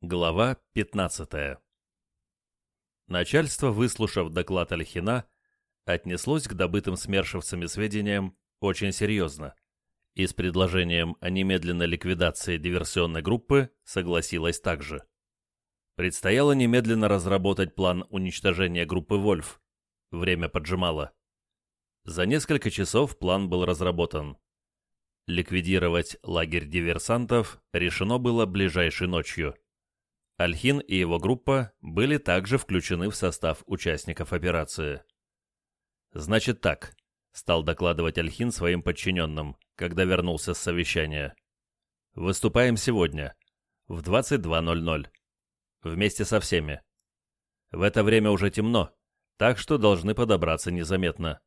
Глава 15 Начальство, выслушав доклад Альхина, отнеслось к добытым смершевцами сведениям очень серьезно и с предложением о немедленной ликвидации диверсионной группы согласилось также. Предстояло немедленно разработать план уничтожения группы «Вольф». Время поджимало. За несколько часов план был разработан. Ликвидировать лагерь диверсантов решено было ближайшей ночью. Альхин и его группа были также включены в состав участников операции. «Значит так», — стал докладывать Альхин своим подчиненным, когда вернулся с совещания. «Выступаем сегодня, в 22.00, вместе со всеми. В это время уже темно, так что должны подобраться незаметно.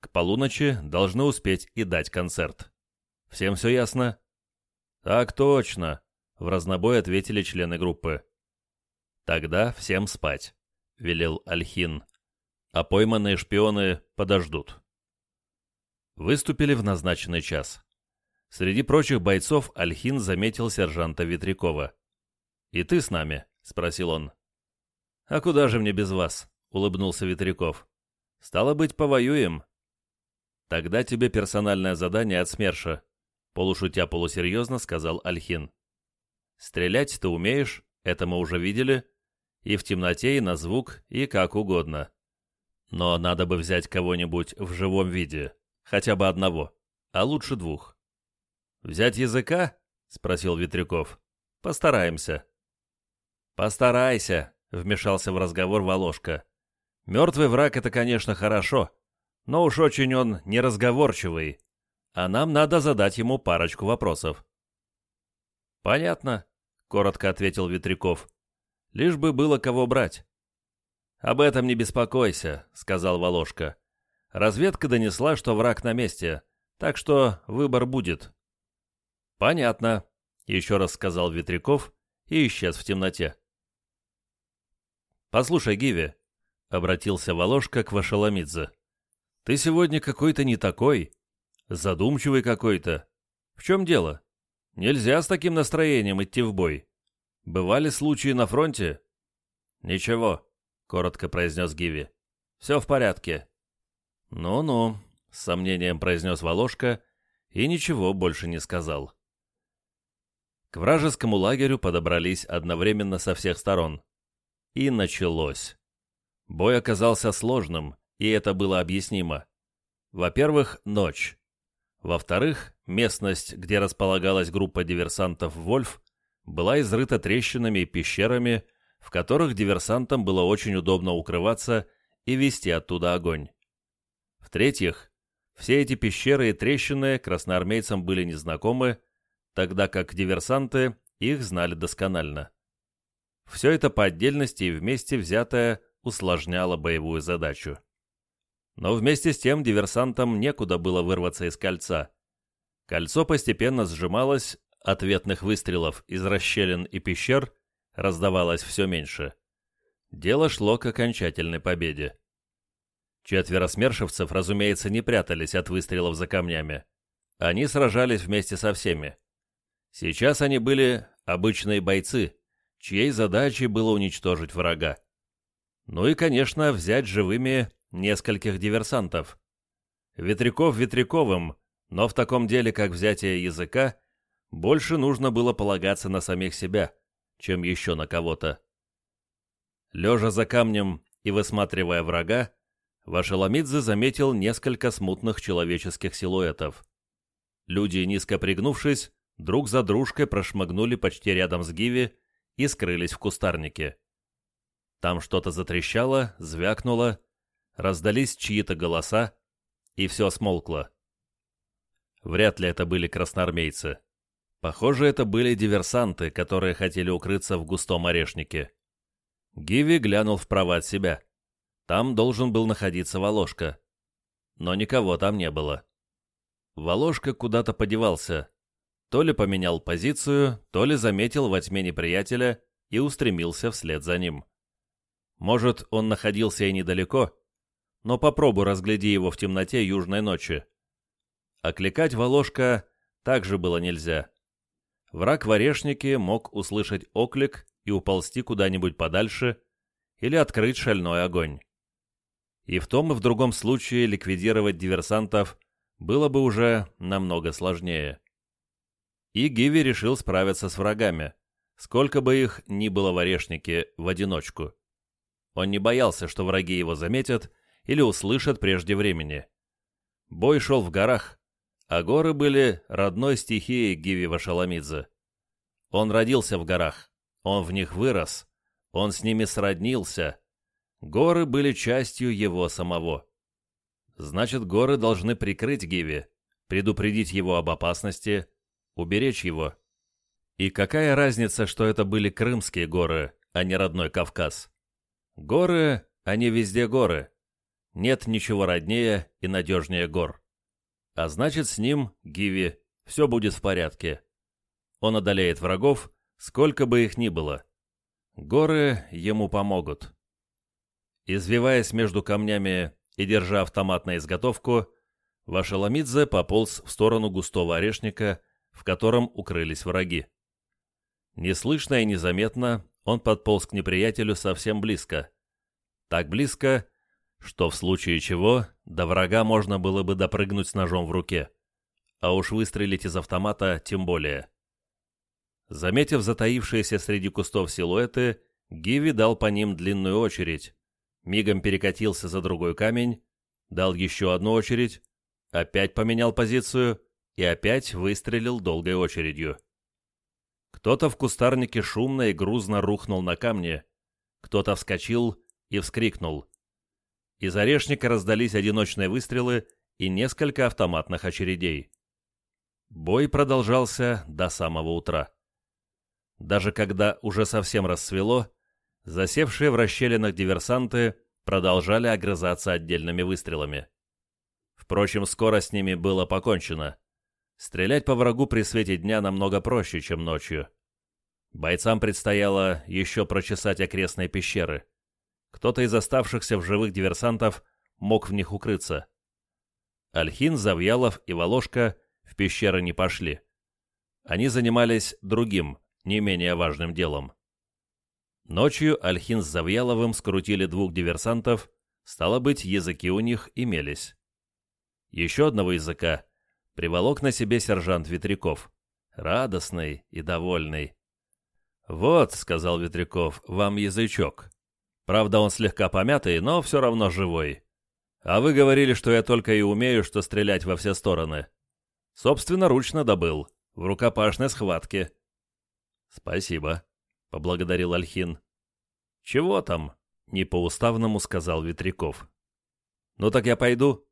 К полуночи должны успеть и дать концерт. Всем все ясно?» «Так точно», в разнобой ответили члены группы. «Тогда всем спать», — велел Альхин. «А пойманные шпионы подождут». Выступили в назначенный час. Среди прочих бойцов Альхин заметил сержанта Ветрякова. «И ты с нами?» — спросил он. «А куда же мне без вас?» — улыбнулся Ветряков. «Стало быть, повоюем». «Тогда тебе персональное задание от СМЕРШа», — полушутя полусерьезно сказал Альхин. Стрелять ты умеешь, это мы уже видели, и в темноте, и на звук, и как угодно. Но надо бы взять кого-нибудь в живом виде, хотя бы одного, а лучше двух. «Взять языка?» — спросил Ветряков. «Постараемся». «Постарайся», — вмешался в разговор Волошка. «Мертвый враг — это, конечно, хорошо, но уж очень он неразговорчивый, а нам надо задать ему парочку вопросов». «Понятно», — коротко ответил Ветряков. «Лишь бы было кого брать». «Об этом не беспокойся», — сказал Волошка. «Разведка донесла, что враг на месте, так что выбор будет». «Понятно», — еще раз сказал Ветряков и исчез в темноте. «Послушай, Гиви», — обратился Волошка к Вашаламидзе, — «ты сегодня какой-то не такой, задумчивый какой-то. В чем дело?» Нельзя с таким настроением идти в бой. Бывали случаи на фронте?» «Ничего», — коротко произнес Гиви. «Все в порядке». «Ну-ну», — с сомнением произнес Волошка и ничего больше не сказал. К вражескому лагерю подобрались одновременно со всех сторон. И началось. Бой оказался сложным, и это было объяснимо. Во-первых, ночь. Во-вторых, местность, где располагалась группа диверсантов «Вольф», была изрыта трещинами и пещерами, в которых диверсантам было очень удобно укрываться и вести оттуда огонь. В-третьих, все эти пещеры и трещины красноармейцам были незнакомы, тогда как диверсанты их знали досконально. Все это по отдельности и вместе взятое усложняло боевую задачу. Но вместе с тем диверсантам некуда было вырваться из кольца. Кольцо постепенно сжималось, ответных выстрелов из расщелин и пещер раздавалось все меньше. Дело шло к окончательной победе. Четверо смершевцев, разумеется, не прятались от выстрелов за камнями. Они сражались вместе со всеми. Сейчас они были обычные бойцы, чьей задачей было уничтожить врага. Ну и, конечно, взять живыми нескольких диверсантов. Ветряков Ветряковым, но в таком деле, как взятие языка, больше нужно было полагаться на самих себя, чем еще на кого-то. Лежа за камнем и высматривая врага, Вашеламидзе заметил несколько смутных человеческих силуэтов. Люди, низко пригнувшись, друг за дружкой прошмыгнули почти рядом с Гиви и скрылись в кустарнике. Там что-то затрещало, звякнуло, раздались чьи-то голоса, и все смолкло. Вряд ли это были красноармейцы. Похоже, это были диверсанты, которые хотели укрыться в густом орешнике. Гиви глянул вправо от себя. Там должен был находиться Волошка. Но никого там не было. Волошка куда-то подевался. То ли поменял позицию, то ли заметил во тьме неприятеля и устремился вслед за ним. Может, он находился и недалеко, но попробуй разгляди его в темноте южной ночи. Окликать Волошка также было нельзя. Враг в орешнике мог услышать оклик и уползти куда-нибудь подальше или открыть шальной огонь. И в том и в другом случае ликвидировать диверсантов было бы уже намного сложнее. И Гиви решил справиться с врагами, сколько бы их ни было в Орешнике в одиночку. Он не боялся, что враги его заметят или услышат прежде времени. Бой шел в горах, а горы были родной стихией Гиви Вашаламидзе. Он родился в горах, он в них вырос, он с ними сроднился. Горы были частью его самого. Значит, горы должны прикрыть Гиви, предупредить его об опасности, уберечь его. И какая разница, что это были крымские горы, а не родной Кавказ? Горы, они везде горы. Нет ничего роднее и надежнее гор. А значит, с ним, Гиви, все будет в порядке. Он одолеет врагов, сколько бы их ни было. Горы ему помогут. Извиваясь между камнями и держа автомат на изготовку, Вашаламидзе пополз в сторону густого орешника, в котором укрылись враги. Неслышно и незаметно он подполз к неприятелю совсем близко. Так близко, что в случае чего до врага можно было бы допрыгнуть с ножом в руке, а уж выстрелить из автомата тем более. Заметив затаившиеся среди кустов силуэты, Гиви дал по ним длинную очередь, мигом перекатился за другой камень, дал еще одну очередь, опять поменял позицию и опять выстрелил долгой очередью. Кто-то в кустарнике шумно и грузно рухнул на камне, кто-то вскочил и вскрикнул. Из орешника раздались одиночные выстрелы и несколько автоматных очередей. Бой продолжался до самого утра. Даже когда уже совсем рассвело, засевшие в расщелинах диверсанты продолжали огрызаться отдельными выстрелами. Впрочем, скоро с ними было покончено. Стрелять по врагу при свете дня намного проще, чем ночью. Бойцам предстояло еще прочесать окрестные пещеры. Кто-то из оставшихся в живых диверсантов мог в них укрыться. Альхин, Завьялов и Волошка в пещеры не пошли. Они занимались другим, не менее важным делом. Ночью Альхин с Завьяловым скрутили двух диверсантов, стало быть, языки у них имелись. Еще одного языка приволок на себе сержант Ветряков, радостный и довольный. «Вот», — сказал Ветряков, — «вам язычок. Правда, он слегка помятый, но все равно живой. А вы говорили, что я только и умею, что стрелять во все стороны. Собственно, ручно добыл, в рукопашной схватке». «Спасибо», — поблагодарил Альхин. «Чего там?» — не по-уставному сказал Ветряков. «Ну так я пойду.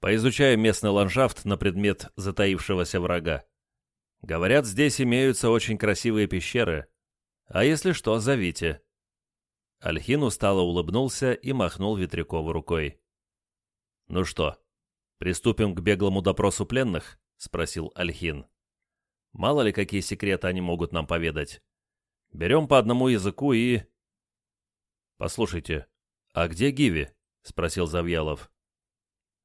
Поизучаю местный ландшафт на предмет затаившегося врага. Говорят, здесь имеются очень красивые пещеры. А если что, зовите». Альхин устало улыбнулся и махнул Ветрякову рукой. «Ну что, приступим к беглому допросу пленных?» — спросил Альхин. «Мало ли, какие секреты они могут нам поведать. Берем по одному языку и...» «Послушайте, а где Гиви?» — спросил Завьялов.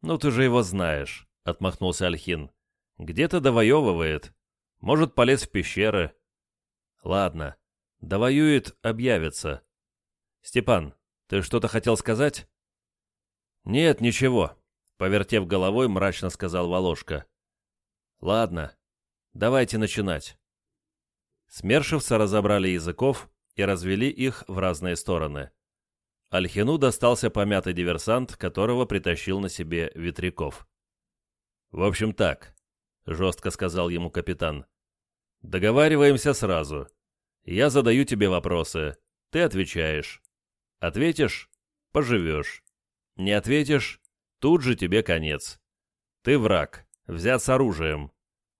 «Ну ты же его знаешь», — отмахнулся Альхин. «Где-то довоевывает. Может, полез в пещеры». «Ладно. Довоюет, объявится». «Степан, ты что-то хотел сказать?» «Нет, ничего», — повертев головой, мрачно сказал Волошка. «Ладно, давайте начинать». Смершивцы разобрали языков и развели их в разные стороны. Альхину достался помятый диверсант, которого притащил на себе Ветряков. «В общем так», — жестко сказал ему капитан. «Договариваемся сразу. Я задаю тебе вопросы, ты отвечаешь. Ответишь — поживешь. Не ответишь — тут же тебе конец. Ты враг, взят с оружием.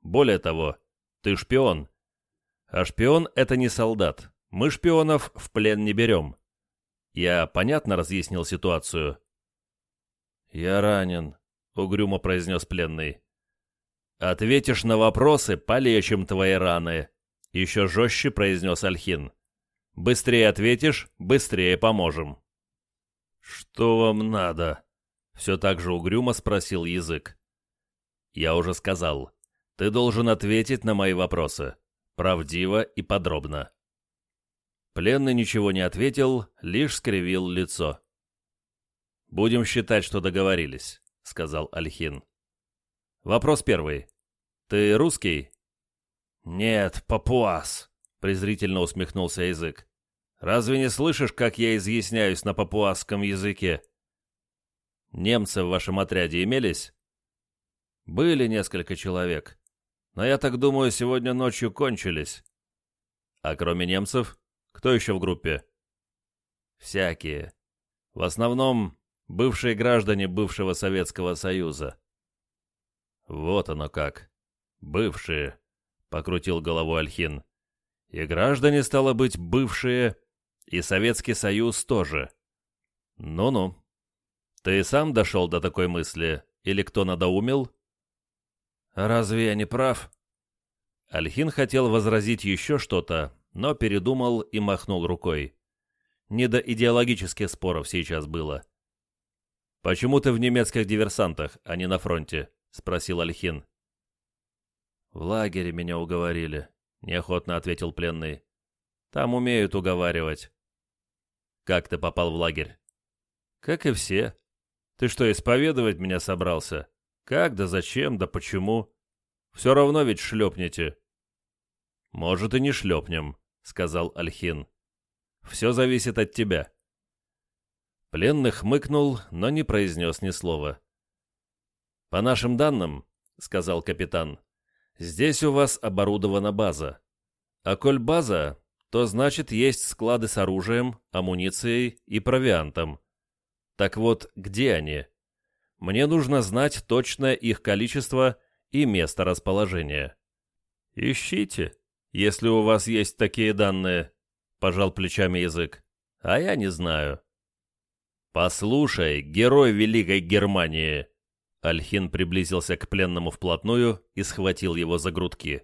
Более того, ты шпион. А шпион — это не солдат. Мы шпионов в плен не берем. Я понятно разъяснил ситуацию?» «Я ранен», — угрюмо произнес пленный. «Ответишь на вопросы, полечим твои раны», — еще жестче произнес Альхин. «Быстрее ответишь, быстрее поможем». «Что вам надо?» — все так же угрюмо спросил язык. «Я уже сказал. Ты должен ответить на мои вопросы. Правдиво и подробно». Пленный ничего не ответил, лишь скривил лицо. «Будем считать, что договорились», — сказал Альхин. «Вопрос первый. Ты русский?» «Нет, папуас», — презрительно усмехнулся язык. «Разве не слышишь, как я изъясняюсь на папуасском языке?» «Немцы в вашем отряде имелись?» «Были несколько человек, но я так думаю, сегодня ночью кончились». «А кроме немцев, кто еще в группе?» «Всякие. В основном бывшие граждане бывшего Советского Союза». «Вот оно как. Бывшие», — покрутил головой Альхин. «И граждане, стало быть, бывшие, и Советский Союз тоже. Ну-ну. Ты сам дошел до такой мысли, или кто надоумил?» «Разве я не прав?» Альхин хотел возразить еще что-то, но передумал и махнул рукой. Не до идеологических споров сейчас было. «Почему ты в немецких диверсантах, а не на фронте?» — спросил Альхин. «В лагере меня уговорили», — неохотно ответил пленный. «Там умеют уговаривать». «Как ты попал в лагерь?» «Как и все. Ты что, исповедовать меня собрался? Как, да зачем, да почему? Все равно ведь шлепнете». «Может, и не шлепнем», — сказал Альхин. «Все зависит от тебя». Пленный хмыкнул, но не произнес ни слова. «По нашим данным», — сказал капитан, Здесь у вас оборудована база. А коль база, то значит есть склады с оружием, амуницией и провиантом. Так вот, где они? Мне нужно знать точное их количество и место расположения. Ищите, если у вас есть такие данные, пожал плечами язык. А я не знаю. Послушай, герой Великой Германии, Альхин приблизился к пленному вплотную и схватил его за грудки.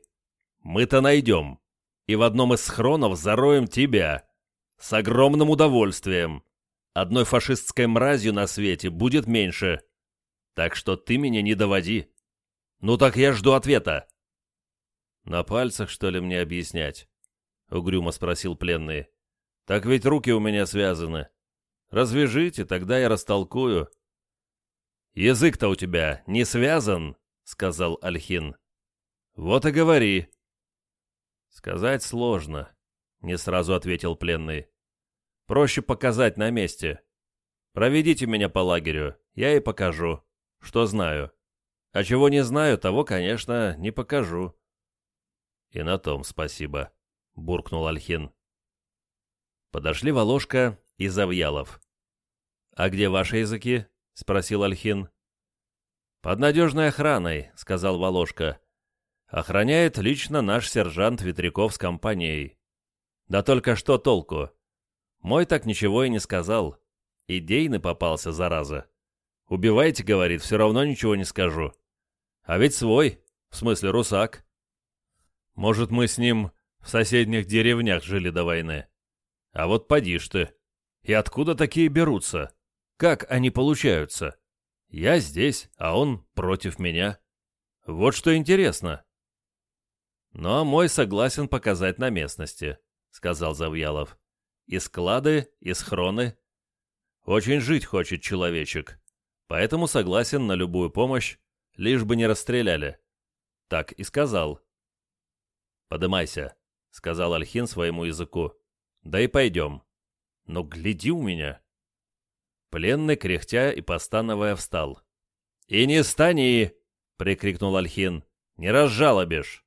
«Мы-то найдем, и в одном из схронов зароем тебя. С огромным удовольствием. Одной фашистской мразью на свете будет меньше. Так что ты меня не доводи. Ну так я жду ответа». «На пальцах, что ли, мне объяснять?» — угрюмо спросил пленный. «Так ведь руки у меня связаны. Развяжите, тогда я растолкую». «Язык-то у тебя не связан», — сказал Альхин. «Вот и говори». «Сказать сложно», — не сразу ответил пленный. «Проще показать на месте. Проведите меня по лагерю, я и покажу, что знаю. А чего не знаю, того, конечно, не покажу». «И на том спасибо», — буркнул Альхин. Подошли Волошка и Завьялов. «А где ваши языки?» — спросил Альхин. «Под надежной охраной», — сказал Волошка. «Охраняет лично наш сержант Ветряков с компанией. Да только что толку? Мой так ничего и не сказал. Идейный попался, зараза. Убивайте, говорит, все равно ничего не скажу. А ведь свой, в смысле русак. Может, мы с ним в соседних деревнях жили до войны. А вот поди ж ты. И откуда такие берутся?» Как они получаются? Я здесь, а он против меня. Вот что интересно. Ну, а мой согласен показать на местности, сказал Завьялов. И склады, и схроны. Очень жить хочет человечек, поэтому согласен на любую помощь, лишь бы не расстреляли. Так и сказал. «Подымайся», — сказал Альхин своему языку. «Да и пойдем. Но гляди у меня». Пленный, кряхтя и постановая, встал. «И не стани!» — прикрикнул Альхин. «Не разжалобишь!»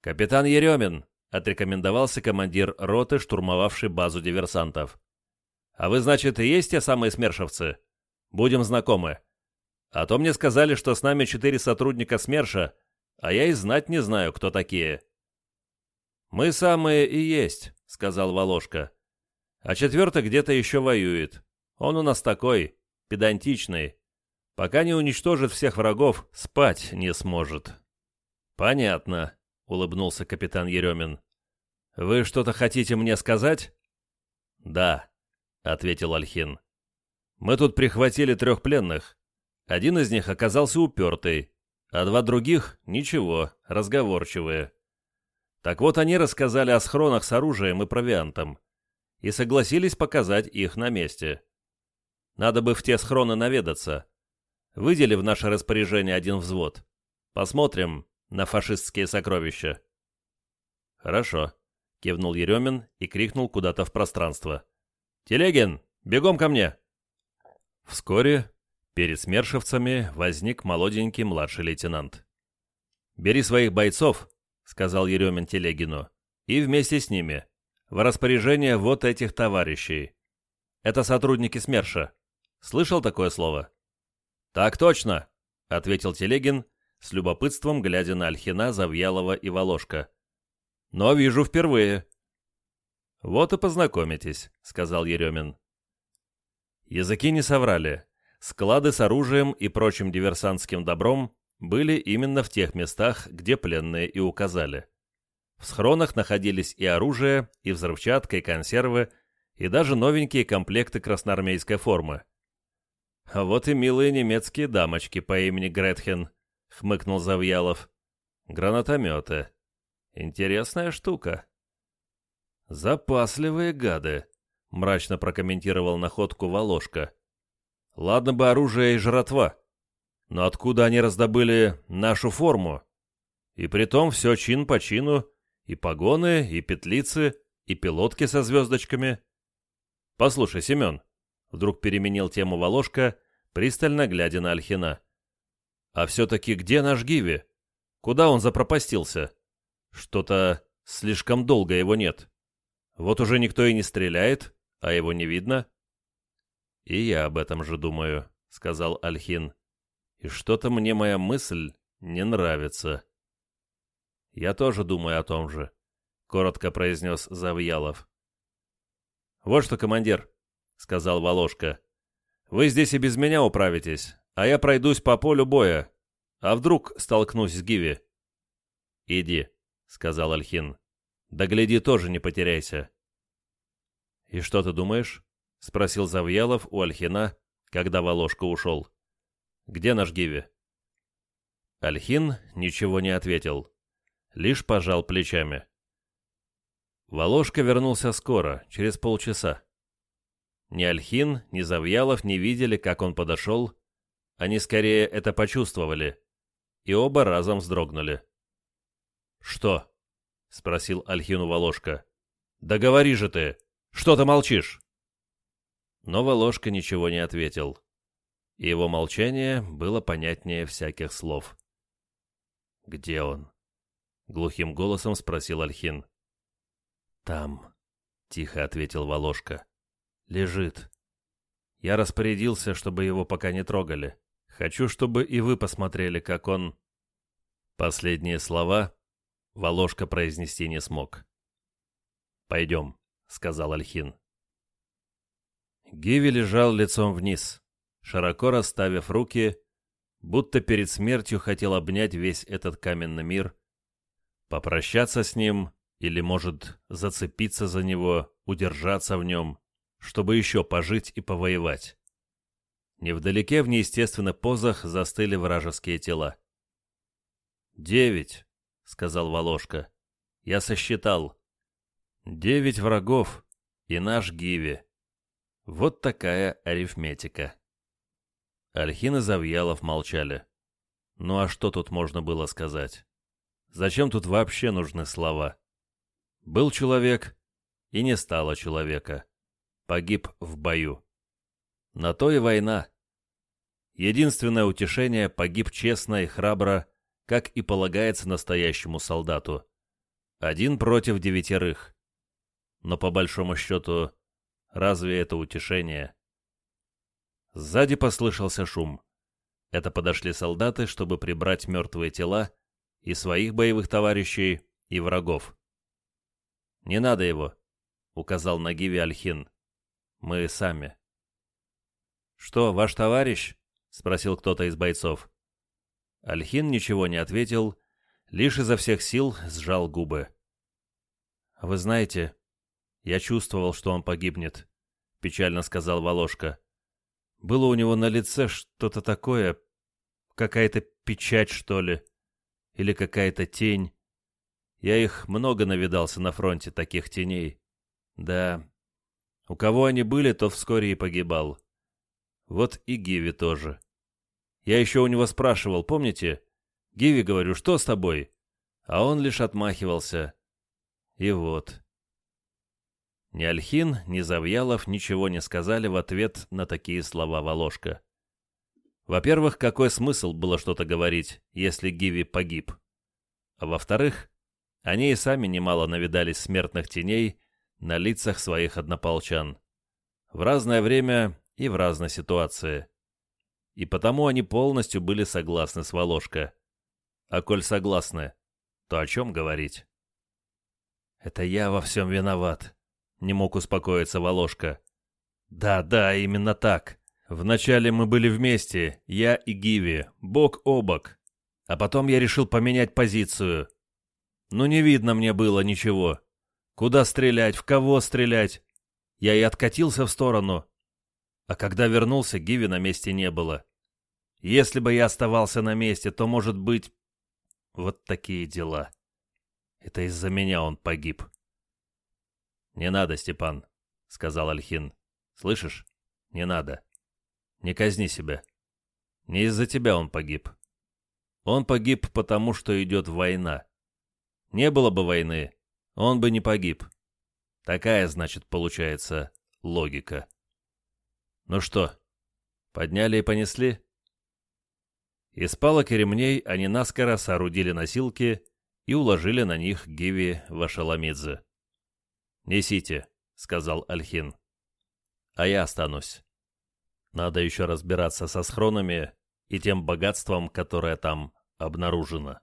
«Капитан Еремин!» — отрекомендовался командир роты, штурмовавший базу диверсантов. «А вы, значит, и есть те самые смершевцы? Будем знакомы. А то мне сказали, что с нами четыре сотрудника СМЕРШа, а я и знать не знаю, кто такие». «Мы самые и есть», — сказал Волошка. «А четвертый где-то еще воюет. Он у нас такой, педантичный. Пока не уничтожит всех врагов, спать не сможет». «Понятно», — улыбнулся капитан Еремин. «Вы что-то хотите мне сказать?» «Да», — ответил Альхин. «Мы тут прихватили трех пленных. Один из них оказался упертый, а два других — ничего, разговорчивые. Так вот, они рассказали о схронах с оружием и провиантом и согласились показать их на месте. Надо бы в те схроны наведаться. Выдели в наше распоряжение один взвод. Посмотрим на фашистские сокровища. Хорошо, кивнул Еремин и крикнул куда-то в пространство. Телегин, бегом ко мне! Вскоре перед смершевцами возник молоденький младший лейтенант. «Бери своих бойцов», — сказал Еремин Телегину, — «и вместе с ними. В распоряжение вот этих товарищей. Это сотрудники СМЕРШа. Слышал такое слово?» «Так точно», — ответил Телегин, с любопытством глядя на Альхина, Завьялова и Волошка. «Но вижу впервые». «Вот и познакомитесь», — сказал Еремин. Языки не соврали. Склады с оружием и прочим диверсантским добром были именно в тех местах, где пленные и указали. В схронах находились и оружие, и взрывчатка, и консервы, и даже новенькие комплекты красноармейской формы. «А вот и милые немецкие дамочки по имени Гретхен», — хмыкнул Завьялов. «Гранатометы. Интересная штука». «Запасливые гады», — мрачно прокомментировал находку Волошка. Ладно бы оружие и жратва. Но откуда они раздобыли нашу форму? И притом все чин по чину, и погоны, и петлицы, и пилотки со звездочками. Послушай, Семен, вдруг переменил тему Волошка, пристально глядя на Альхина. А все-таки где наш Гиви? Куда он запропастился? Что-то слишком долго его нет. Вот уже никто и не стреляет, а его не видно. «И я об этом же думаю», — сказал Альхин. «И что-то мне моя мысль не нравится». «Я тоже думаю о том же», — коротко произнес Завьялов. «Вот что, командир», — сказал Волошка. «Вы здесь и без меня управитесь, а я пройдусь по полю боя. А вдруг столкнусь с Гиви?» «Иди», — сказал Альхин. «Да гляди, тоже не потеряйся». «И что ты думаешь?» — спросил Завьялов у Альхина, когда Волошка ушел. «Где наш Гиви?» Альхин ничего не ответил, лишь пожал плечами. Волошка вернулся скоро, через полчаса. Ни Альхин, ни Завьялов не видели, как он подошел. Они скорее это почувствовали, и оба разом вздрогнули. «Что?» — спросил Альхину Волошка. «Да говори же ты! Что ты молчишь?» Но Волошка ничего не ответил. И его молчание было понятнее всяких слов. «Где он?» — глухим голосом спросил Альхин. «Там», — тихо ответил Волошка. «Лежит. Я распорядился, чтобы его пока не трогали. Хочу, чтобы и вы посмотрели, как он...» Последние слова Волошка произнести не смог. «Пойдем», — сказал Альхин. Гиви лежал лицом вниз, широко расставив руки, будто перед смертью хотел обнять весь этот каменный мир, попрощаться с ним или, может, зацепиться за него, удержаться в нем, чтобы еще пожить и повоевать. Невдалеке в неестественных позах застыли вражеские тела. «Девять», — сказал Волошка. «Я сосчитал. Девять врагов и наш Гиви. Вот такая арифметика. Альхин и Завьялов молчали. Ну а что тут можно было сказать? Зачем тут вообще нужны слова? Был человек, и не стало человека. Погиб в бою. На то и война. Единственное утешение погиб честно и храбро, как и полагается настоящему солдату. Один против девятерых. Но по большому счету Разве это утешение? Сзади послышался шум. Это подошли солдаты, чтобы прибрать мертвые тела и своих боевых товарищей, и врагов. «Не надо его», — указал на Гиви Альхин. «Мы сами». «Что, ваш товарищ?» — спросил кто-то из бойцов. Альхин ничего не ответил, лишь изо всех сил сжал губы. «Вы знаете, я чувствовал, что он погибнет», — печально сказал Волошка. «Было у него на лице что-то такое, какая-то печать, что ли, или какая-то тень. Я их много навидался на фронте, таких теней. Да, у кого они были, то вскоре и погибал. Вот и Гиви тоже. Я еще у него спрашивал, помните? Гиви, говорю, что с тобой? А он лишь отмахивался. И вот. Ни Альхин, ни Завьялов ничего не сказали в ответ на такие слова Волошка. Во-первых, какой смысл было что-то говорить, если Гиви погиб? А во-вторых, они и сами немало навидались смертных теней на лицах своих однополчан. В разное время и в разной ситуации. И потому они полностью были согласны с Волошко. А коль согласны, то о чем говорить? «Это я во всем виноват», — не мог успокоиться Волошка. «Да, да, именно так. Вначале мы были вместе, я и Гиви, бок о бок. А потом я решил поменять позицию. Ну не видно мне было ничего. Куда стрелять, в кого стрелять? Я и откатился в сторону. А когда вернулся, Гиви на месте не было. Если бы я оставался на месте, то, может быть... Вот такие дела. Это из-за меня он погиб. «Не надо, Степан», — сказал Альхин. «Слышишь? Не надо. Не казни себя. Не из-за тебя он погиб. Он погиб потому, что идет война. Не было бы войны, он бы не погиб. Такая, значит, получается логика. Ну что, подняли и понесли? Из палок и ремней они наскоро соорудили носилки и уложили на них Гиви Вашаламидзе. «Несите», — сказал Альхин. «А я останусь. Надо еще разбираться со схронами и тем богатством, которое там обнаружено».